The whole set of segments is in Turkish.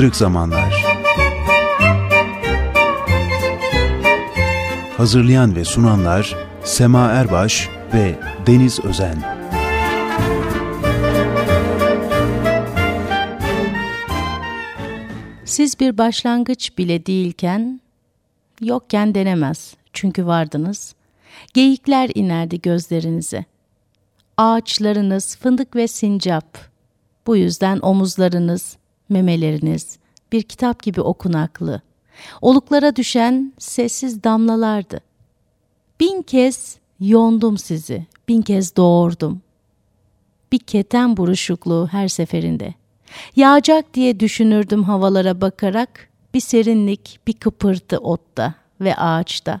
Kırık Zamanlar Hazırlayan ve sunanlar Sema Erbaş ve Deniz Özen Siz bir başlangıç bile değilken, yokken denemez çünkü vardınız. Geyikler inerdi gözlerinize. Ağaçlarınız fındık ve sincap. Bu yüzden omuzlarınız, memeleriniz bir kitap gibi okunaklı. Oluklara düşen sessiz damlalardı. Bin kez yondum sizi, bin kez doğurdum. Bir keten buruşukluğu her seferinde. Yağacak diye düşünürdüm havalara bakarak, bir serinlik, bir kıpırtı otta ve ağaçta.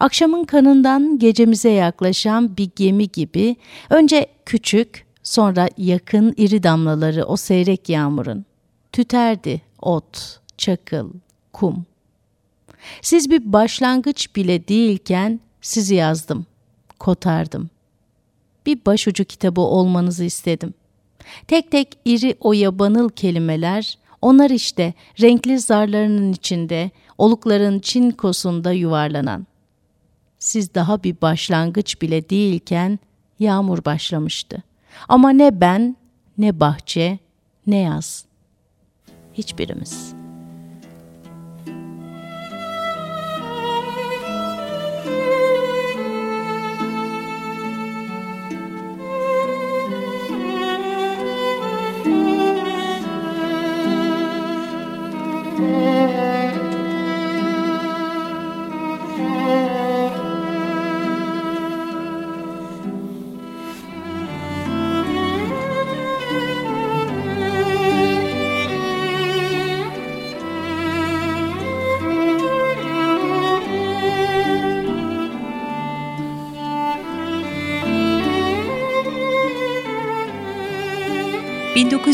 Akşamın kanından gecemize yaklaşan bir gemi gibi önce küçük, sonra yakın iri damlaları o seyrek yağmurun. Tüterdi ot, çakıl, kum. Siz bir başlangıç bile değilken sizi yazdım, kotardım. Bir başucu kitabı olmanızı istedim. Tek tek iri o yabanıl kelimeler, onlar işte renkli zarlarının içinde, olukların çinkosunda yuvarlanan. Siz daha bir başlangıç bile değilken yağmur başlamıştı. Ama ne ben, ne bahçe, ne yaz. Hiçbirimiz.''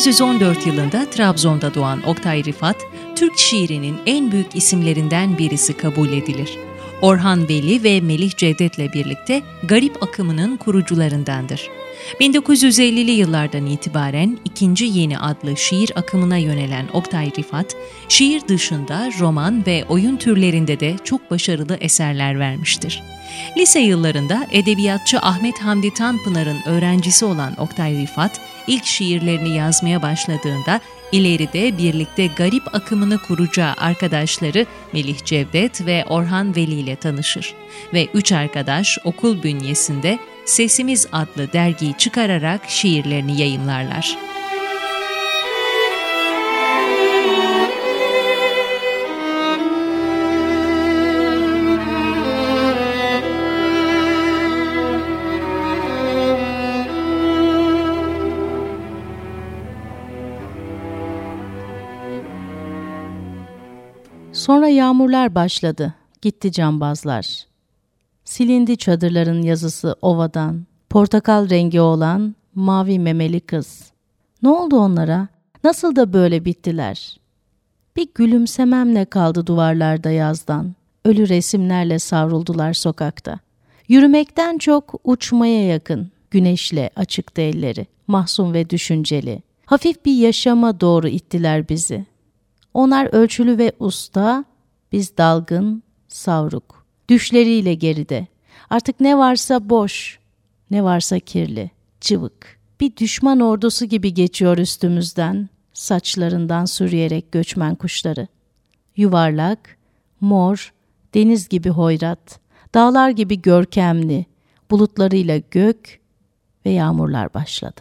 1914 yılında Trabzon'da doğan Oktay Rifat, Türk şiirinin en büyük isimlerinden birisi kabul edilir. Orhan Veli ve Melih Cevdet'le birlikte garip akımının kurucularındandır. 1950'li yıllardan itibaren ikinci yeni adlı şiir akımına yönelen Oktay Rifat, şiir dışında roman ve oyun türlerinde de çok başarılı eserler vermiştir. Lise yıllarında edebiyatçı Ahmet Hamdi Tanpınar'ın öğrencisi olan Oktay Rifat, ilk şiirlerini yazmaya başladığında ileride birlikte garip akımını kuracağı arkadaşları Melih Cevdet ve Orhan Veli ile tanışır ve üç arkadaş okul bünyesinde Sesimiz adlı dergiyi çıkararak şiirlerini yayımlarlar. Sonra yağmurlar başladı, gitti cambazlar. Silindi çadırların yazısı ovadan, portakal rengi olan mavi memeli kız. Ne oldu onlara? Nasıl da böyle bittiler? Bir gülümsememle kaldı duvarlarda yazdan. Ölü resimlerle savruldular sokakta. Yürümekten çok uçmaya yakın, güneşle açıktı elleri, mahzun ve düşünceli. Hafif bir yaşama doğru ittiler bizi. Onlar ölçülü ve usta, biz dalgın, savruk düşleriyle geride. Artık ne varsa boş, ne varsa kirli, cıvık. Bir düşman ordusu gibi geçiyor üstümüzden, saçlarından sürüyerek göçmen kuşları. Yuvarlak, mor, deniz gibi hoyrat, dağlar gibi görkemli, bulutlarıyla gök ve yağmurlar başladı.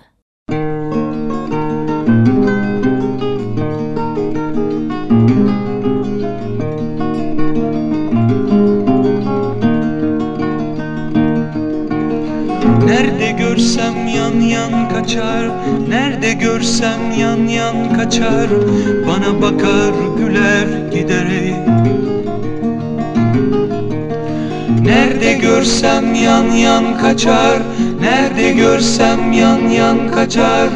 Görsem yan yan kaçar Nerede görsem yan yan kaçar Bana bakar güler giderek Nerede görsem yan yan kaçar Nerede görsem yan yan kaçar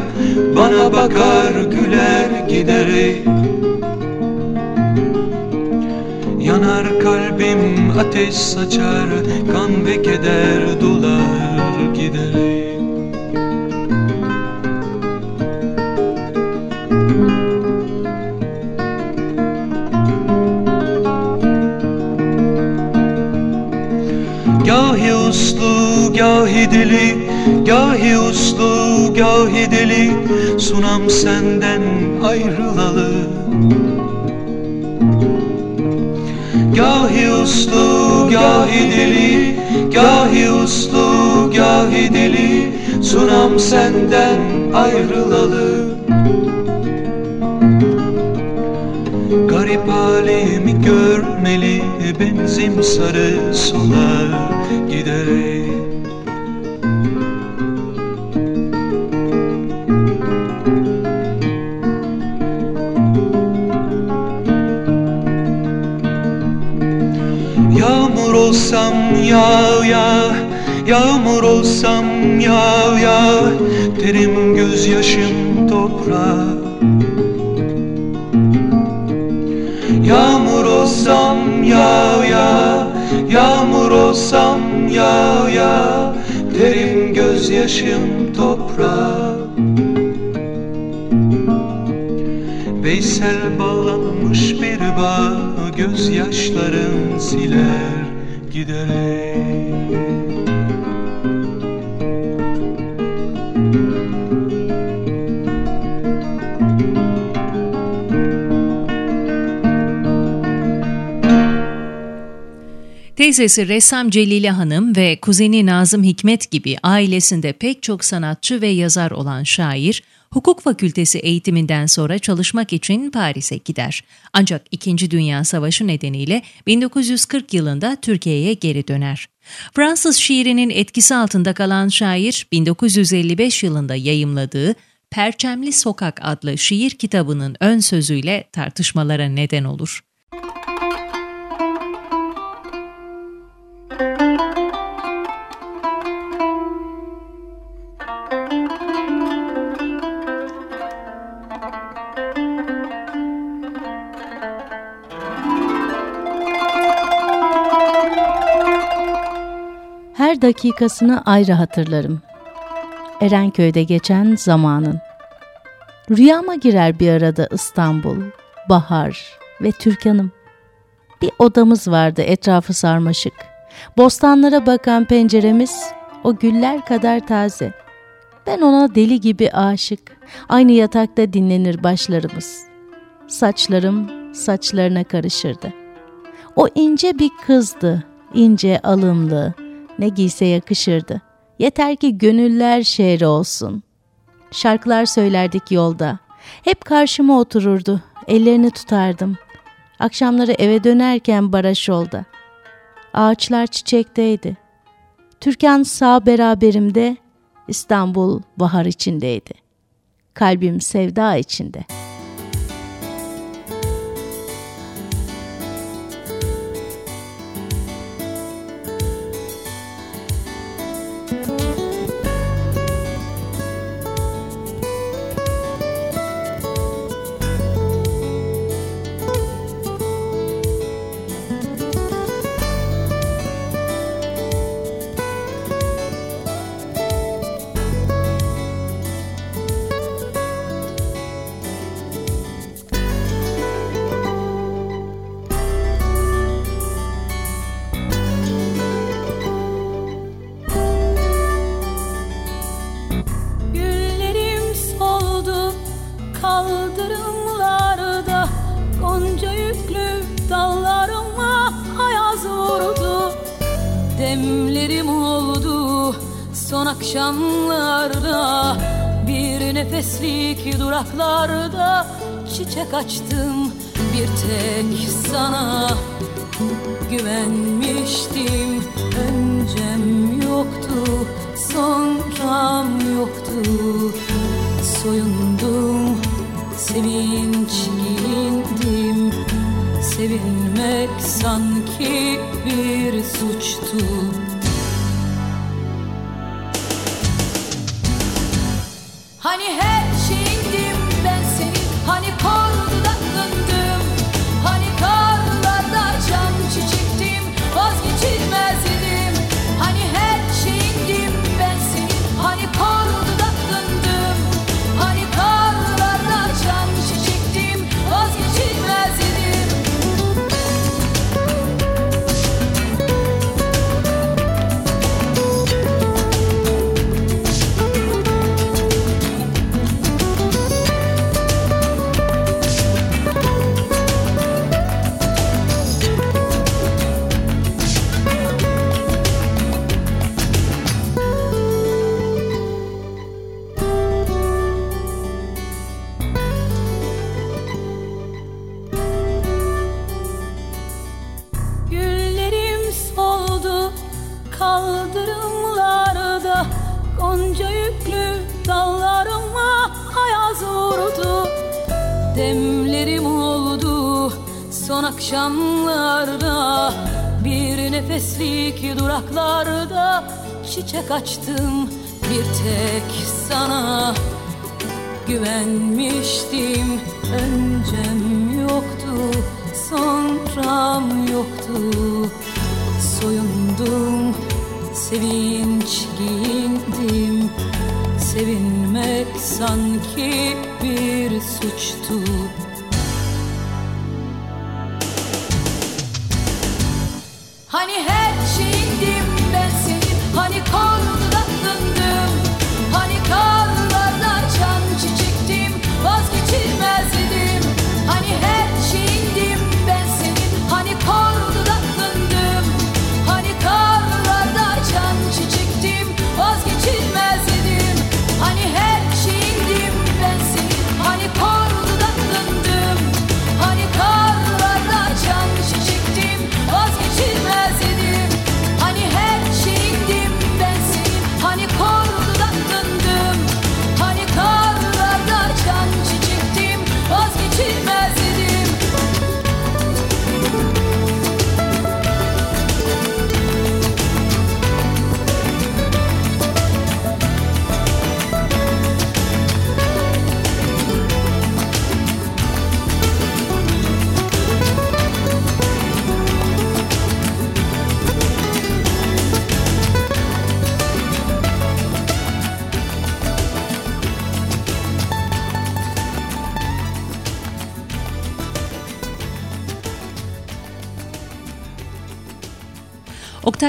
Bana bakar güler giderek yanar kalbim ateş saçar Kan ve keder dolar gider. Gahi uslu, gahi deli Gahi uslu, gahi deli. Sunam senden ayrılalı uslu gahi deli Gahi uslu gahi deli Sunam senden ayrılalı. Garip halimi görmeli Benzim sarı sola giderek olsam yağ yağ Yağmur olsam yağ yağ Terim gözyaşım toprağa. Yağmur olsam yağ yağ Yağmur olsam yağ yağ Terim gözyaşım toprağa. Veysel bağlanmış bir bağ Gözyaşların siler today. Teyzesi ressam Celile Hanım ve kuzeni Nazım Hikmet gibi ailesinde pek çok sanatçı ve yazar olan şair, hukuk fakültesi eğitiminden sonra çalışmak için Paris'e gider. Ancak İkinci Dünya Savaşı nedeniyle 1940 yılında Türkiye'ye geri döner. Fransız şiirinin etkisi altında kalan şair, 1955 yılında yayımladığı Perçemli Sokak adlı şiir kitabının ön sözüyle tartışmalara neden olur. Dakikasını ayrı hatırlarım. Erenköy'de geçen zamanın. Rüyama girer bir arada İstanbul, bahar ve Türkan'ım. Bir odamız vardı etrafı sarmaşık. Bostanlara bakan penceremiz o güller kadar taze. Ben ona deli gibi aşık. Aynı yatakta dinlenir başlarımız. Saçlarım saçlarına karışırdı. O ince bir kızdı, ince alımlı, ne giyse yakışırdı. Yeter ki gönüller şehri olsun. Şarkılar söylerdik yolda. Hep karşıma otururdu. Ellerini tutardım. Akşamları eve dönerken baraj yolda. Ağaçlar çiçekteydi. Türkan sağ beraberimde, İstanbul bahar içindeydi. Kalbim sevda içinde.'' Akşamlarda Bir nefeslik duraklarda çiçek açtım bir tek sana. Güvenmiştim öncem yoktu Sonram yoktu. Soyundum sevinç giyindim. Sevinmek sanki bir suçtu Güvenmiştim öncem yoktu Sonram yoktu. Soyundum sevinç giyindim. Sevinmek sanki bir suçtu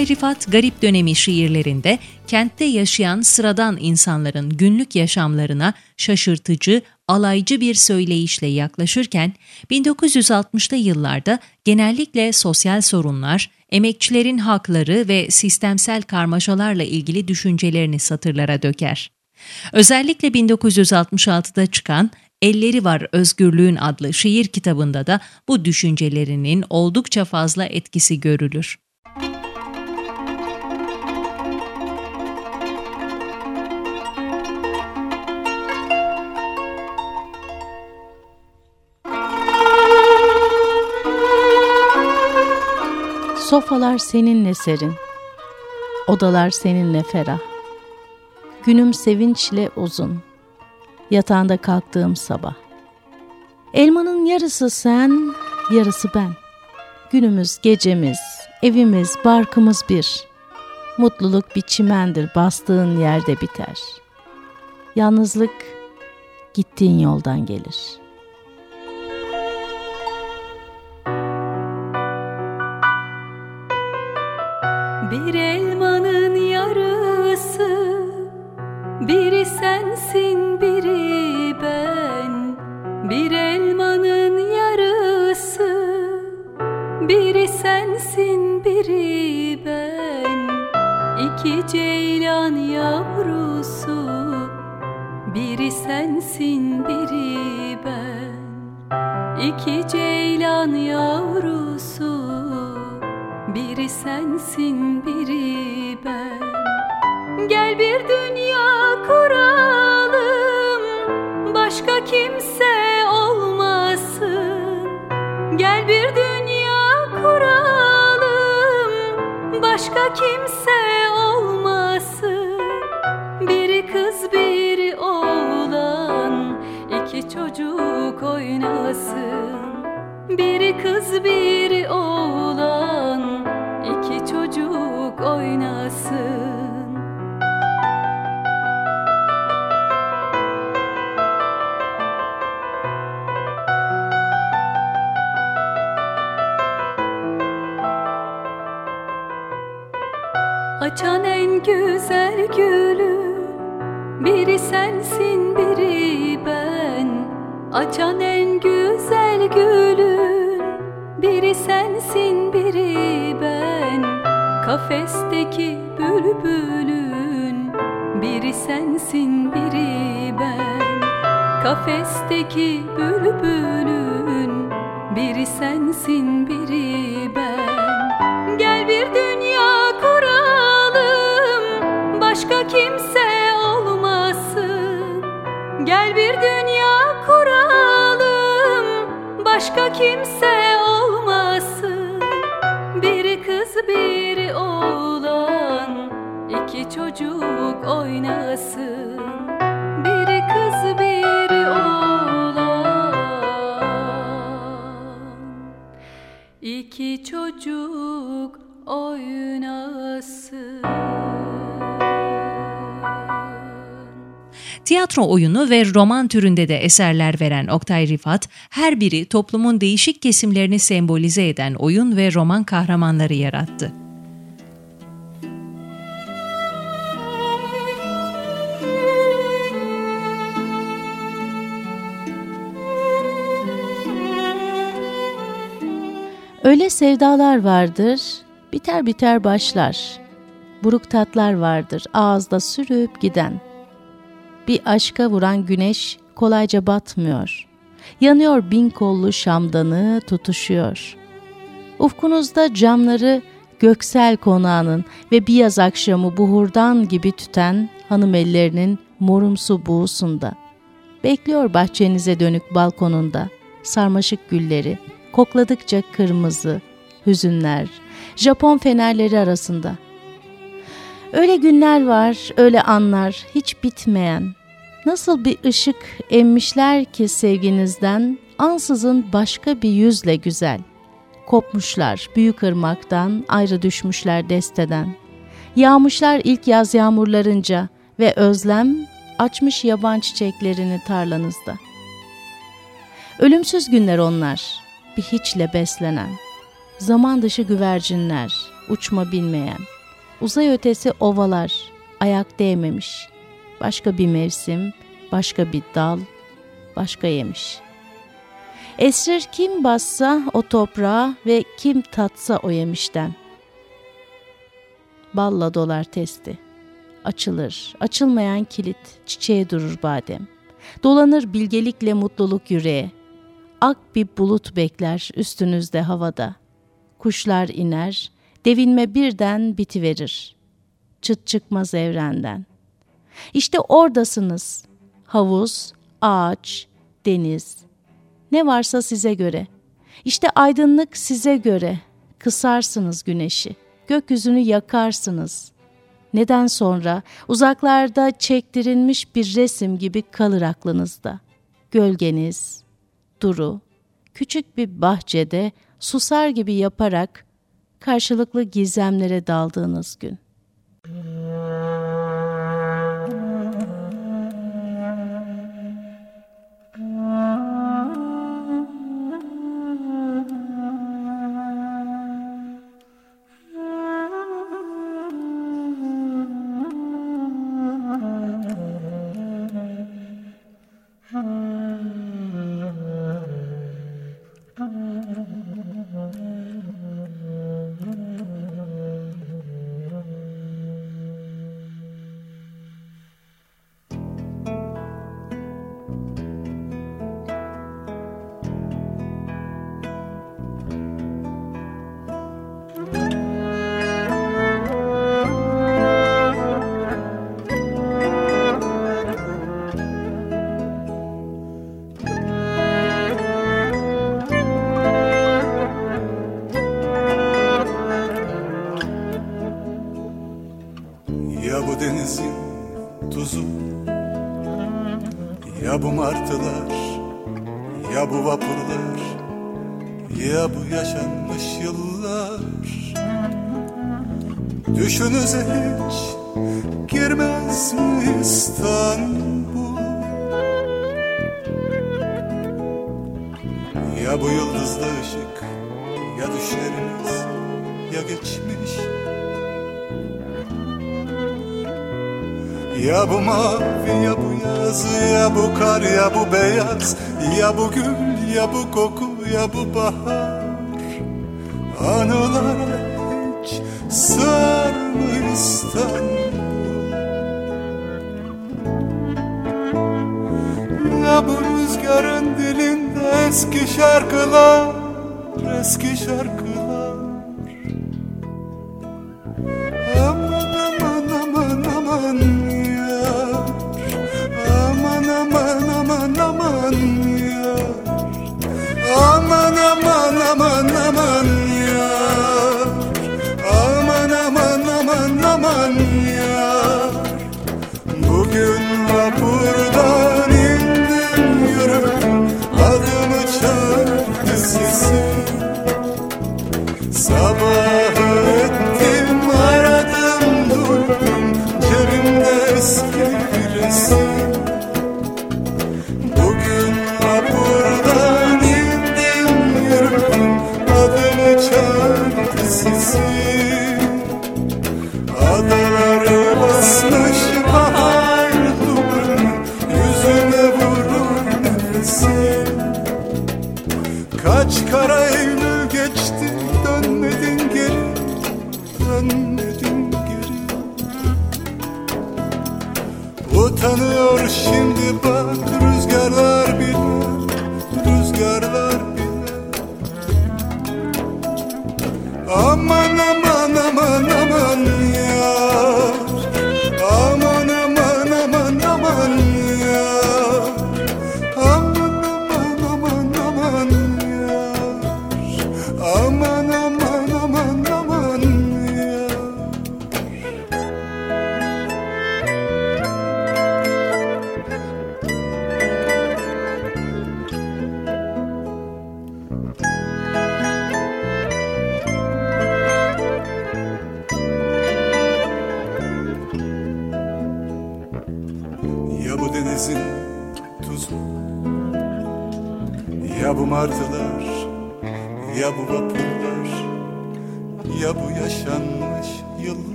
Oktay Rifat garip dönemi şiirlerinde kentte yaşayan sıradan insanların günlük yaşamlarına şaşırtıcı, alaycı bir söyleyişle yaklaşırken 1960'lı yıllarda genellikle sosyal sorunlar, emekçilerin hakları ve sistemsel karmaşalarla ilgili düşüncelerini satırlara döker. Özellikle 1966'da çıkan Elleri Var Özgürlüğün adlı şiir kitabında da bu düşüncelerinin oldukça fazla etkisi görülür. Sofalar seninle serin, odalar seninle ferah. Günüm sevinçle uzun, yatağında kalktığım sabah. Elmanın yarısı sen, yarısı ben. Günümüz, gecemiz, evimiz, barkımız bir. Mutluluk bir çimendir, bastığın yerde biter. Yalnızlık gittiğin yoldan gelir.'' Sensin biri ben. Gel bir dünya kuralım Başka kimse olmasın. Gel bir dünya kuralım Başka kimse olmasın. Biri kız biri oğlan iki çocuk oynasın. Biri kız biri oğlan çocuk oynasın Açan en güzel gülü Biri sensin biri ben. Açan en güzel gülün Biri sensin biri Kafesteki bülbülün biri sensin biri ben. Kafesteki bülbülün biri sensin biri ben. Gel bir dünya kuralım. Başka kimse olmasın. Gel bir dünya kuralım. Başka kimse çocuk oynasın. Biri kız biri oğlan. İki çocuk oynasın. Tiyatro oyunu ve roman türünde de eserler veren Oktay Rifat, her biri toplumun değişik kesimlerini sembolize eden oyun ve roman kahramanları yarattı. Öyle sevdalar vardır, biter biter başlar. Buruk tatlar vardır, ağızda sürüp giden. Bir aşka vuran güneş kolayca batmıyor. Yanıyor bin kollu şamdanı tutuşuyor. Ufkunuzda camları göksel konağının ve bir yaz akşamı buhurdan gibi tüten hanım ellerinin morumsu buğusunda. Bekliyor bahçenize dönük balkonunda sarmaşık gülleri, kokladıkça kırmızı, hüzünler, Japon fenerleri arasında. Öyle günler var, öyle anlar, hiç bitmeyen. Nasıl bir ışık emmişler ki sevginizden, ansızın başka bir yüzle güzel. Kopmuşlar büyük ırmaktan, ayrı düşmüşler desteden. Yağmışlar ilk yaz yağmurlarınca ve özlem açmış yaban çiçeklerini tarlanızda. Ölümsüz günler onlar, bir hiçle beslenen. Zaman dışı güvercinler, uçma bilmeyen. Uzay ötesi ovalar, ayak değmemiş. Başka bir mevsim, başka bir dal, başka yemiş. Esrir kim bassa o toprağa ve kim tatsa o yemişten. Balla dolar testi. Açılır, açılmayan kilit, çiçeğe durur badem. Dolanır bilgelikle mutluluk yüreğe. Ak bir bulut bekler üstünüzde havada. Kuşlar iner, devinme birden bitiverir. Çıt çıkmaz evrenden. İşte oradasınız. Havuz, ağaç, deniz. Ne varsa size göre. İşte aydınlık size göre. Kısarsınız güneşi. Gökyüzünü yakarsınız. Neden sonra uzaklarda çektirilmiş bir resim gibi kalır aklınızda. Gölgeniz, duru, küçük bir bahçede susar gibi yaparak karşılıklı gizemlere daldığınız gün. Ya bu yıldızlı ışık Ya düşlerimiz Ya geçmiş. Ya bu mavi ya bu yaz ya bu kar ya bu beyaz Ya bu gül ya bu koku ya bu bahar. Anılar hiç sığar mı İstanbul. Ya bu rüzgarın dilinde eski şarkılar Eski şarkılar Summer.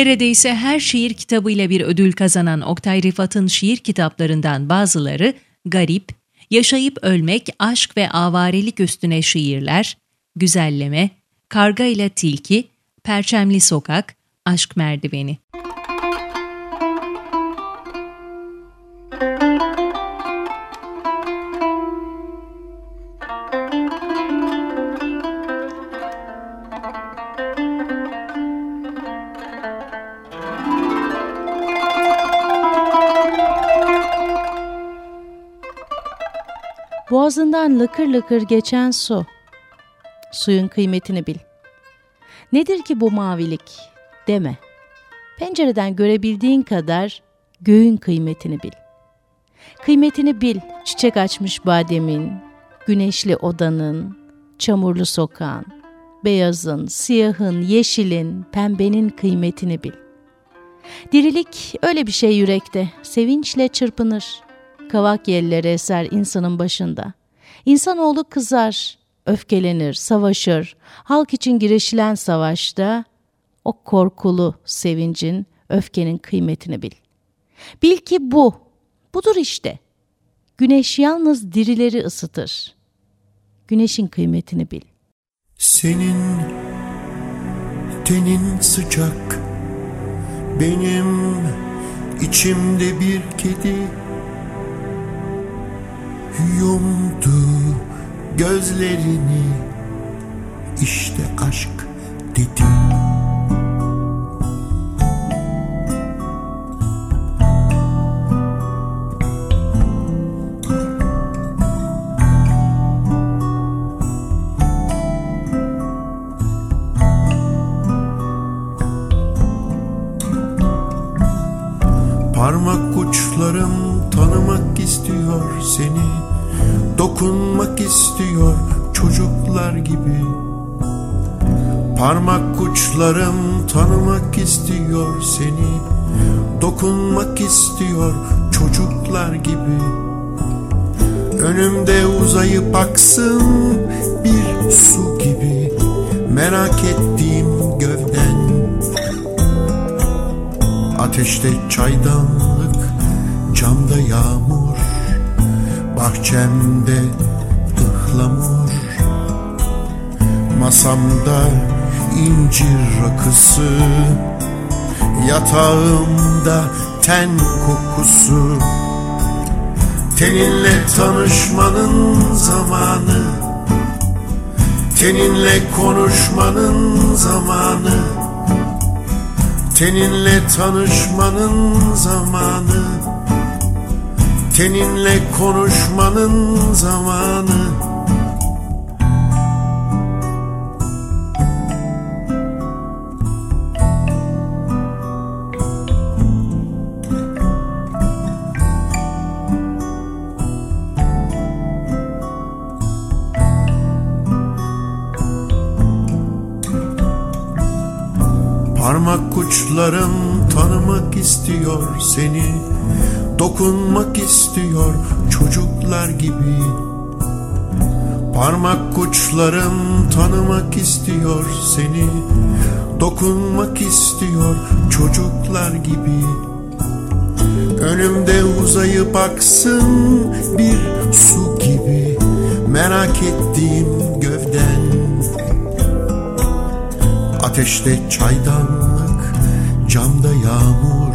Neredeyse her şiir kitabıyla bir ödül kazanan Oktay Rıfat'ın şiir kitaplarından bazıları Garip, Yaşayıp Ölmek, Aşk ve Avarelik Üstüne Şiirler, Güzelleme, Karga ile Tilki, Perçemli Sokak, Aşk Merdiveni. Boğazından lıkır lıkır geçen su. Suyun kıymetini bil. Nedir ki bu mavilik? Deme. Pencereden görebildiğin kadar göğün kıymetini bil. Kıymetini bil çiçek açmış bademin, güneşli odanın, çamurlu sokağın, beyazın, siyahın, yeşilin, pembenin kıymetini bil. Dirilik öyle bir şey yürekte, sevinçle çırpınır. Kavak yelleri eser insanın başında. İnsanoğlu kızar, öfkelenir, savaşır. Halk için girişilen savaşta o korkulu sevincin, öfkenin kıymetini bil. Bil ki bu, budur işte. Güneş yalnız dirileri ısıtır. Güneşin kıymetini bil. Senin tenin sıcak Benim içimde bir kedi Yumdu gözlerini. İşte aşk dedi Parmak uçlarım tanımak istiyor seni. Dokunmak istiyor çocuklar gibi. Önümde uzayıp aksın bir su gibi. Merak ettiğim gövden. Ateşte çaydanlık, camda yağmur. Bahçemde ıhlamur. Masamda incir rakısı Yatağımda ten kokusu. Teninle tanışmanın zamanı Teninle konuşmanın zamanı. Teninle tanışmanın zamanı Teninle konuşmanın zamanı Parmak uçların tanımak istiyor seni Dokunmak istiyor çocuklar gibi. Parmak uçların tanımak istiyor seni Dokunmak istiyor çocuklar gibi. Önümde uzayıp aksın bir su gibi Merak ettiğim gövden Ateşte çaydanlık, camda yağmur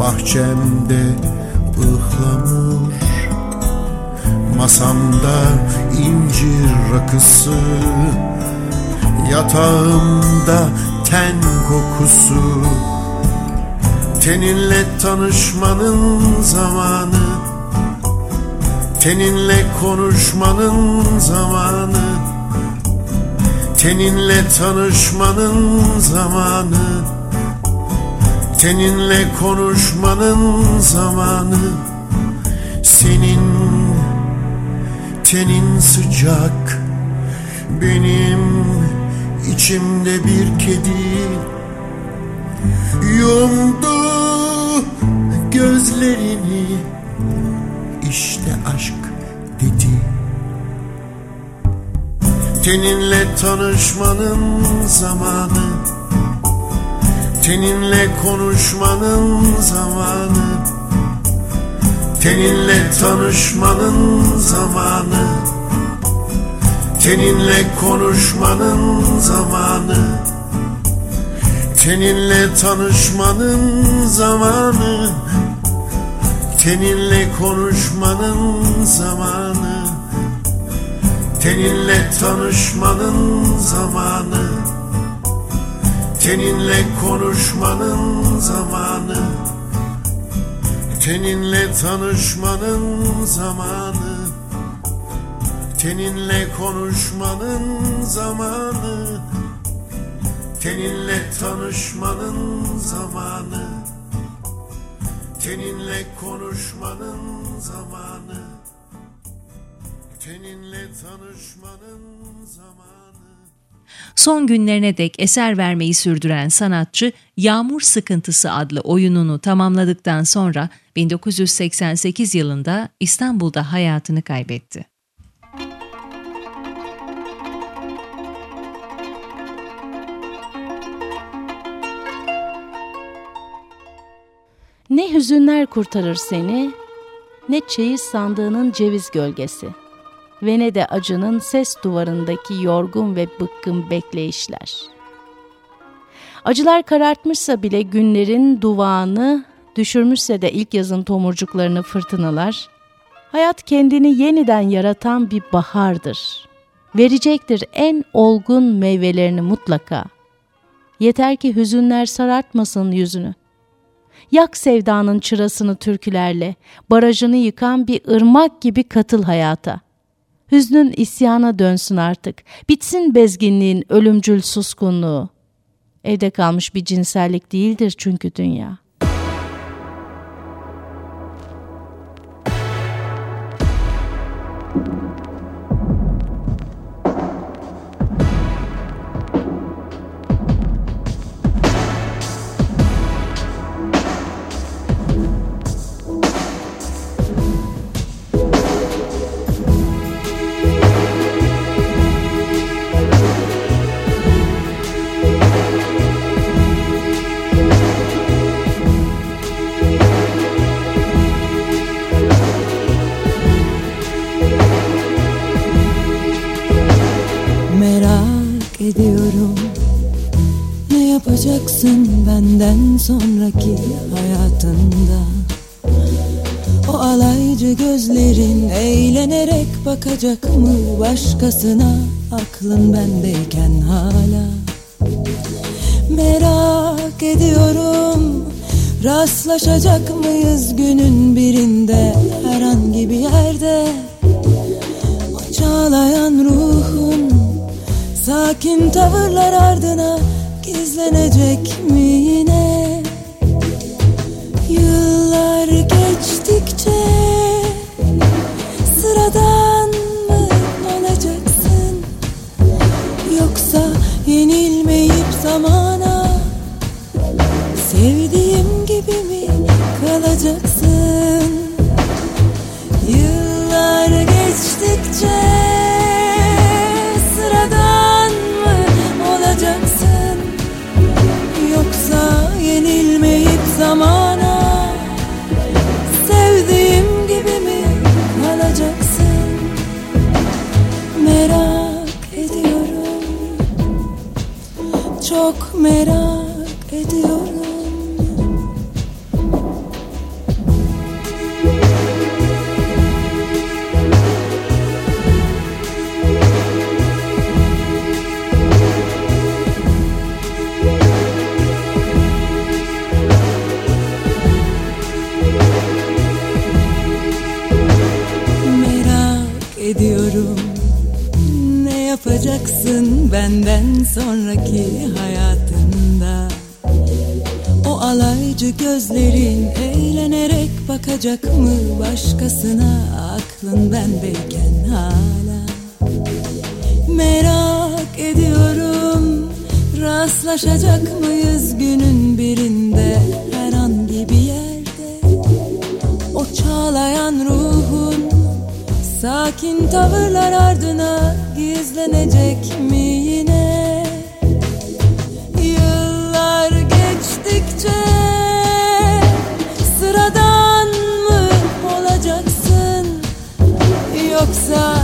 Bahçemde ıhlamur. Masamda incir rakısı Yatağımda ten kokusu. Teninle tanışmanın zamanı Teninle konuşmanın zamanı Teninle tanışmanın zamanı Teninle konuşmanın zamanı. Senin tenin sıcak Benim içimde bir kedi. Yumdu gözlerini İşte aşk dedi Teninle tanışmanın zamanı. Teninle konuşmanın zamanı. Teninle tanışmanın zamanı. Teninle konuşmanın zamanı. Teninle tanışmanın zamanı. Teninle konuşmanın zamanı Teninle tanışmanın zamanı. Teninle konuşmanın zamanı. Teninle tanışmanın zamanı. Teninle konuşmanın zamanı. Teninle tanışmanın zamanı. Teninle konuşmanın zamanı Teninle tanışmanın zamanı. Son günlerine dek eser vermeyi sürdüren sanatçı Yağmur Sıkıntısı adlı oyununu tamamladıktan sonra 1988 yılında İstanbul'da hayatını kaybetti. Ne hüzünler kurtarır seni, ne çeyiz sandığının ceviz gölgesi.'' Ve ne de acının ses duvarındaki yorgun ve bıkkın bekleyişler. Acılar karartmışsa bile günlerin duvağını, düşürmüşse de ilk yazın tomurcuklarını fırtınalar, hayat kendini yeniden yaratan bir bahardır. Verecektir en olgun meyvelerini mutlaka. Yeter ki hüzünler sarartmasın yüzünü. Yak sevdanın çırasını türkülerle, barajını yıkan bir ırmak gibi katıl hayata. Hüznün isyana dönsün artık. Bitsin bezginliğin ölümcül suskunluğu. Evde kalmış bir cinsellik değildir çünkü dünya. Yapacaksın benden sonraki hayatında? O alaycı gözlerin eğlenerek bakacak mı başkasına? Aklın bendeyken hala. Merak ediyorum Rastlaşacak mıyız günün birinde? Herhangi bir yerde O çağlayan ruhun Sakin tavırlar ardına Gizlenecek mi yine merak ediyorum bakacak mı başkasına Aklın bendeyken hala? Merak ediyorum Rastlaşacak mıyız günün birinde? Herhangi bir yerde. O çağlayan ruhun Sakin tavırlar ardına Gizlenecek mi Yoksa